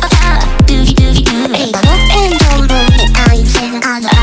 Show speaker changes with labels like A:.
A: ドゥギドゥギドゥエイ
B: ドロッエンドローに愛せるあの